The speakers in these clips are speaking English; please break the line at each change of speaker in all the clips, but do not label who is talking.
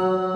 Bye.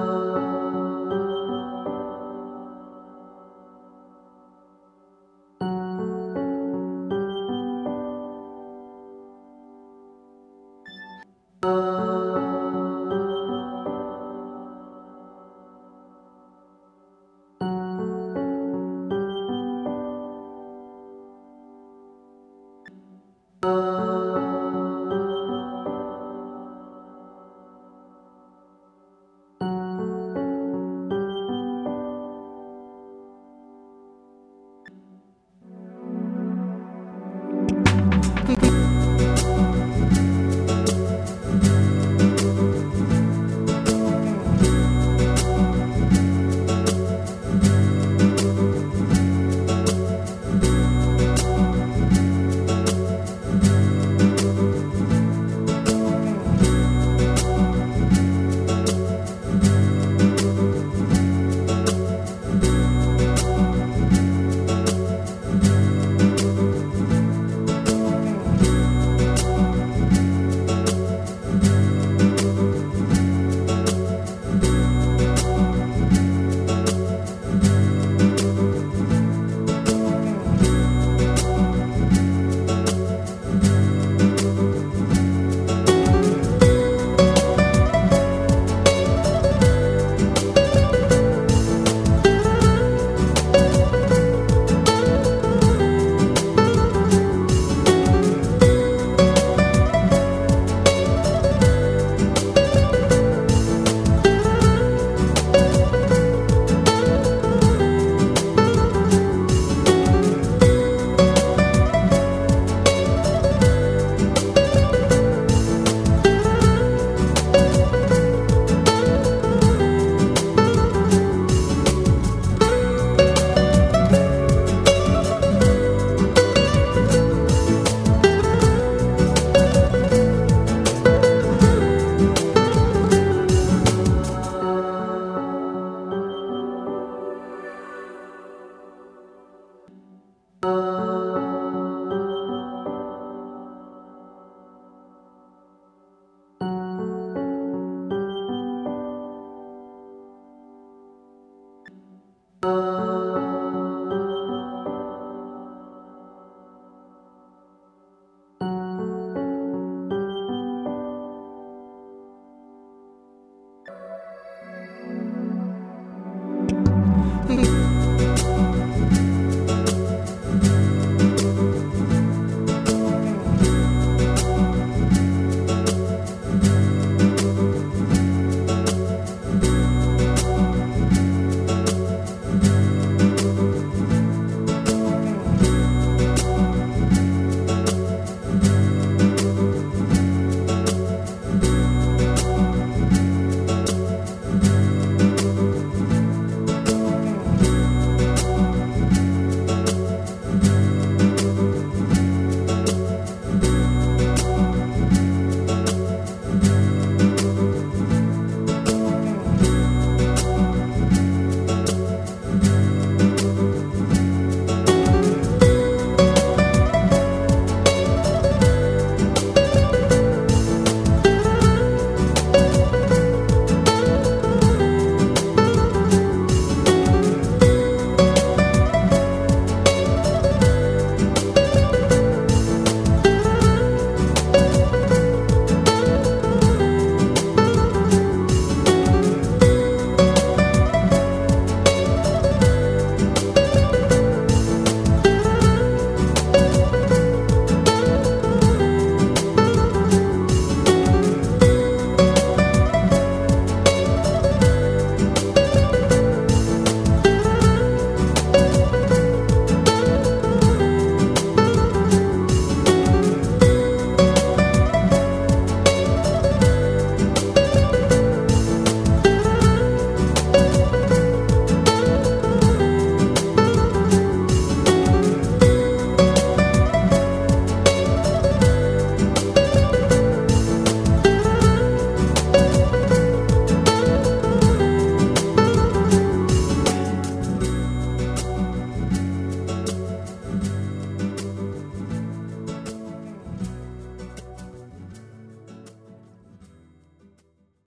Uh...